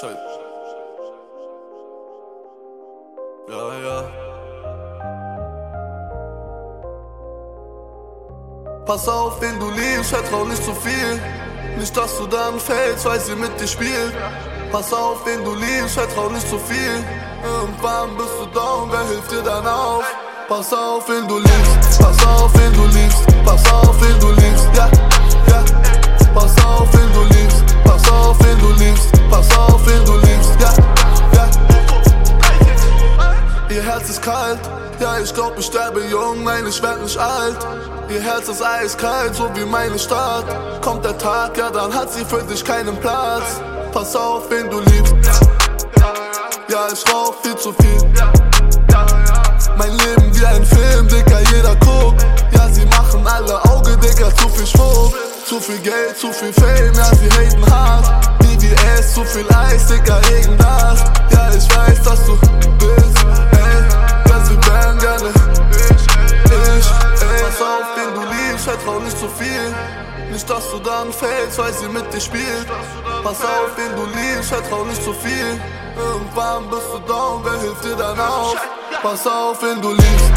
Bescheid. Ja, ja. Pass auf, wen du liebst, vertrau nicht zu viel. Nicht, dass du dann fällst, weil sie mit dir spielt. Pass auf, wen du liebst, vertrau nicht zu viel. Irgendwann bist du down, wer hilft dir dann auf? Pass auf, wen du liebst, pass auf, wen du liebst, pass auf, wen du liebst, ja, ja. Pass auf, wen du liebst, Kalt, ja, ich glaub, ich sterbe jung, nein, ich werd nicht alt. Ihr Herz ist eiskalt, so wie meine Stadt. Kommt der Tag, ja, dann hat sie für dich keinen Platz. Pass auf, wen du liebst. Ja, ich rauch viel zu viel. Mein Leben wie ein Film, Dicker, jeder guckt. Ja, sie machen alle Auge, Dicker, zu viel Schmuck. Zu viel Geld, zu viel Fame, ja, sie haten hart. BBS, zu viel Eis, Dicker, irgendwas. Ja, Pass auf, wen du liebst, vertrau nicht zu viel. Nicht, dass du dann fällst, weil sie mit dir spielt. Pass auf, wen du liebst, vertrau nicht zu viel. Irgendwann bist du down, wer hilft dir dann auf? Pass auf, wen du liebst,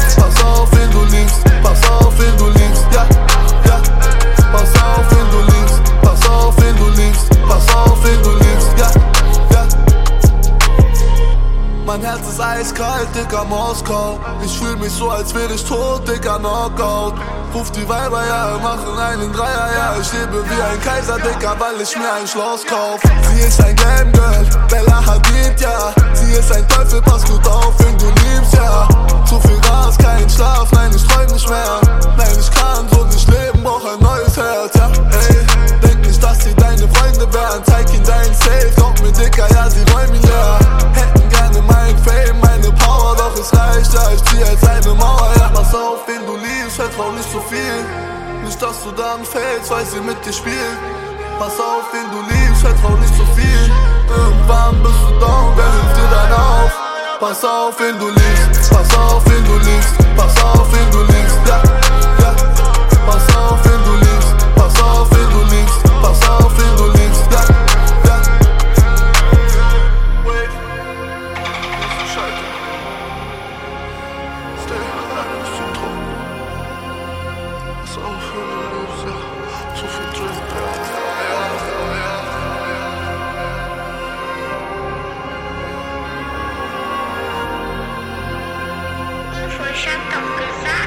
Herz ist eiskalt, Dicker, Moskau. Ich fühl mich so, als wär ich tot, Dicker, Knockout. Ruf die Weiber, ja, machen einen Dreier, ja. Ich lebe wie ein Kaiser, Dicker, weil ich mir ein Schloss kauf. Sie ist ein Glam Girl, Bella Hadid, ja. Sie vertrau nicht zu viel. Nicht, dass du dann fällst, weil sie mit dir spielt. Pass auf, wen du liebst, vertrau nicht zu viel. Irgendwann bist du down, wer hilft dir dann auf? Pass auf, wen du liebst, Шантов Казах.